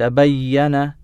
تبين